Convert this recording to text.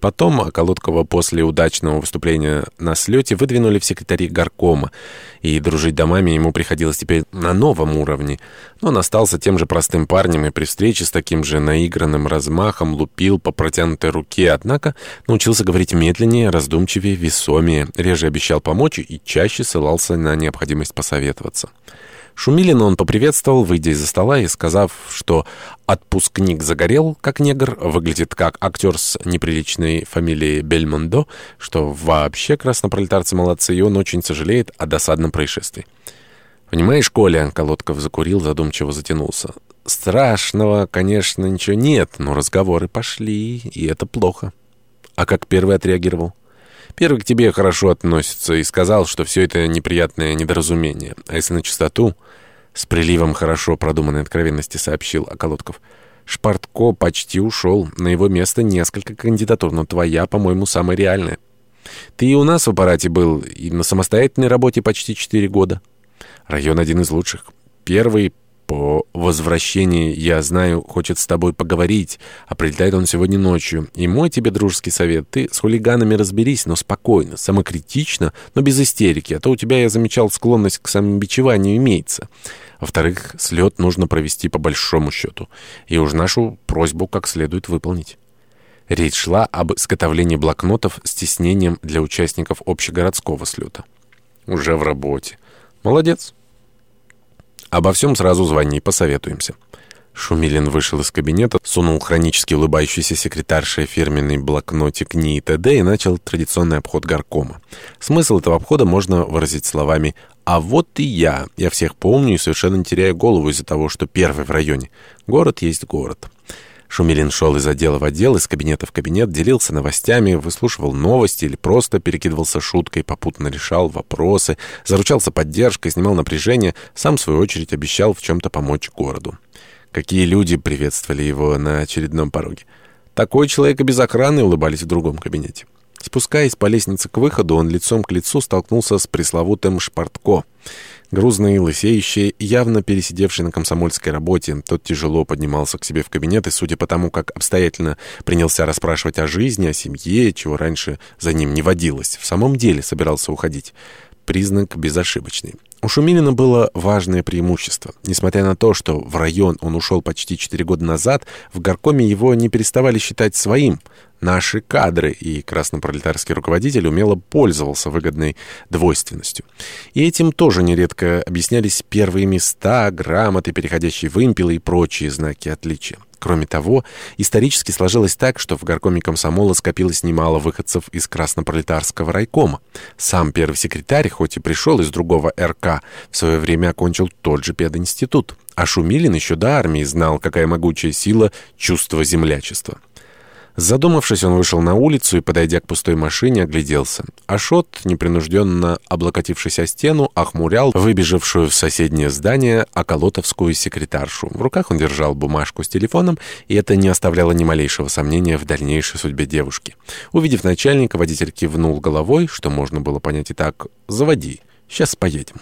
Потом Околоткова после удачного выступления на слете выдвинули в секретари горкома, и дружить домами ему приходилось теперь на новом уровне. Но он остался тем же простым парнем и при встрече с таким же наигранным размахом лупил по протянутой руке, однако научился говорить медленнее, раздумчивее, весомее, реже обещал помочь и чаще ссылался на необходимость посоветоваться. Шумилина он поприветствовал, выйдя из-за стола и сказав, что отпускник загорел, как негр, выглядит как актер с неприличной фамилией Бельмондо, что вообще краснопролетарцы молодцы, и он очень сожалеет о досадном происшествии. «Понимаешь, Коля?» — Колодков закурил, задумчиво затянулся. «Страшного, конечно, ничего нет, но разговоры пошли, и это плохо». «А как первый отреагировал?» Первый к тебе хорошо относится и сказал, что все это неприятное недоразумение. А если на чистоту, с приливом хорошо продуманной откровенности сообщил Околотков. Шпартко почти ушел. На его место несколько кандидатур, но твоя, по-моему, самая реальная. Ты и у нас в аппарате был, и на самостоятельной работе почти четыре года. Район один из лучших. Первый по возвращении, я знаю, хочет с тобой поговорить, а прилетает он сегодня ночью. И мой тебе дружеский совет, ты с хулиганами разберись, но спокойно, самокритично, но без истерики, а то у тебя, я замечал, склонность к самобичеванию имеется. Во-вторых, слет нужно провести по большому счету, и уж нашу просьбу как следует выполнить. Речь шла об изготовлении блокнотов с тиснением для участников общегородского слета. Уже в работе. Молодец. Обо всем сразу звони, посоветуемся». Шумилин вышел из кабинета, сунул хронически улыбающийся секретарше фирменный блокнотик НИИ ТД и начал традиционный обход горкома. Смысл этого обхода можно выразить словами «А вот и я. Я всех помню и совершенно не теряю голову из-за того, что первый в районе. Город есть город». Шумилин шел из отдела в отдел, из кабинета в кабинет, делился новостями, выслушивал новости или просто перекидывался шуткой, попутно решал вопросы, заручался поддержкой, снимал напряжение, сам, в свою очередь, обещал в чем-то помочь городу. Какие люди приветствовали его на очередном пороге. Такой человек и без охраны улыбались в другом кабинете. Спускаясь по лестнице к выходу, он лицом к лицу столкнулся с пресловутым Шпартко — Грузный, лысеющий, явно пересидевший на комсомольской работе, тот тяжело поднимался к себе в кабинет, и, судя по тому, как обстоятельно принялся расспрашивать о жизни, о семье, чего раньше за ним не водилось, в самом деле собирался уходить. Признак безошибочный. У Шумилина было важное преимущество. Несмотря на то, что в район он ушел почти 4 года назад, в горкоме его не переставали считать своим. Наши кадры и краснопролетарский руководитель умело пользовался выгодной двойственностью. И этим тоже нередко объяснялись первые места, грамоты, переходящие вымпелы и прочие знаки отличия. Кроме того, исторически сложилось так, что в горкоме комсомола скопилось немало выходцев из краснопролетарского райкома. Сам первый секретарь, хоть и пришел из другого РК, в свое время окончил тот же пединститут. А Шумилин еще до армии знал, какая могучая сила чувства землячества. Задумавшись, он вышел на улицу и, подойдя к пустой машине, огляделся. Ашот, непринужденно облокотившись о стену, охмурял выбежавшую в соседнее здание околотовскую секретаршу. В руках он держал бумажку с телефоном, и это не оставляло ни малейшего сомнения в дальнейшей судьбе девушки. Увидев начальника, водитель кивнул головой, что можно было понять и так «Заводи, сейчас поедем».